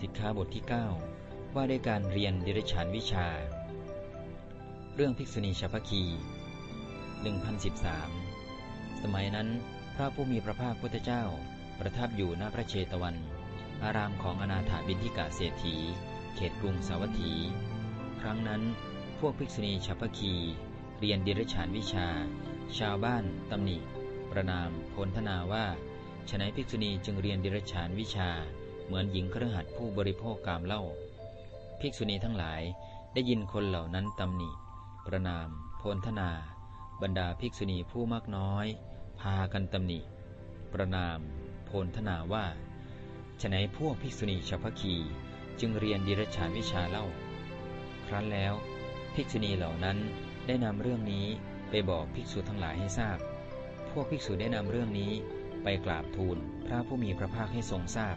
สิกขาบทที่ 9 ว่าด้วยการเรียนดิรฉานวิชา เรื่องภิกษุณีชาพคี 1013 สมัยนั้นพระผู้มีพระภาคพุทธเจ้า ประทับอยู่ณพระเชตวัน อารามของอนาถาบินทิกาเศรษฐี เขตกรุงสาวัตถี ครั้งนั้นพวกภิกษุณีชาพคี เรียนดิรฉานวิชา ชาวบ้านตำหนิ ประนามพลธนาว่าฉนัยภิกษุณีจึงเรียนดิรฉานวิชา เหมือนหญิงเครือขัดผู้บริโภคกามเล่าภิกษุณีทั้งหลายได้ยินคนเหล่านั้นตำหนิ ประนาม โพลธนา บรรดาภิกษุณีผู้มากน้อย พากันตำหนิ ประนาม โพลธนาว่าฉนัยพวกภิกษุณีชาวพคีจึงเรียนดิรฉานวิชาเล่า ครั้นแล้ว ภิกษุณีเหล่านั้นได้นำเรื่องนี้ไปบอกภิกษุทั้งหลายให้ทราบ พวกภิกษุได้นำเรื่องนี้ไปกราบทูลพระผู้มีพระภาคให้ทรงทราบ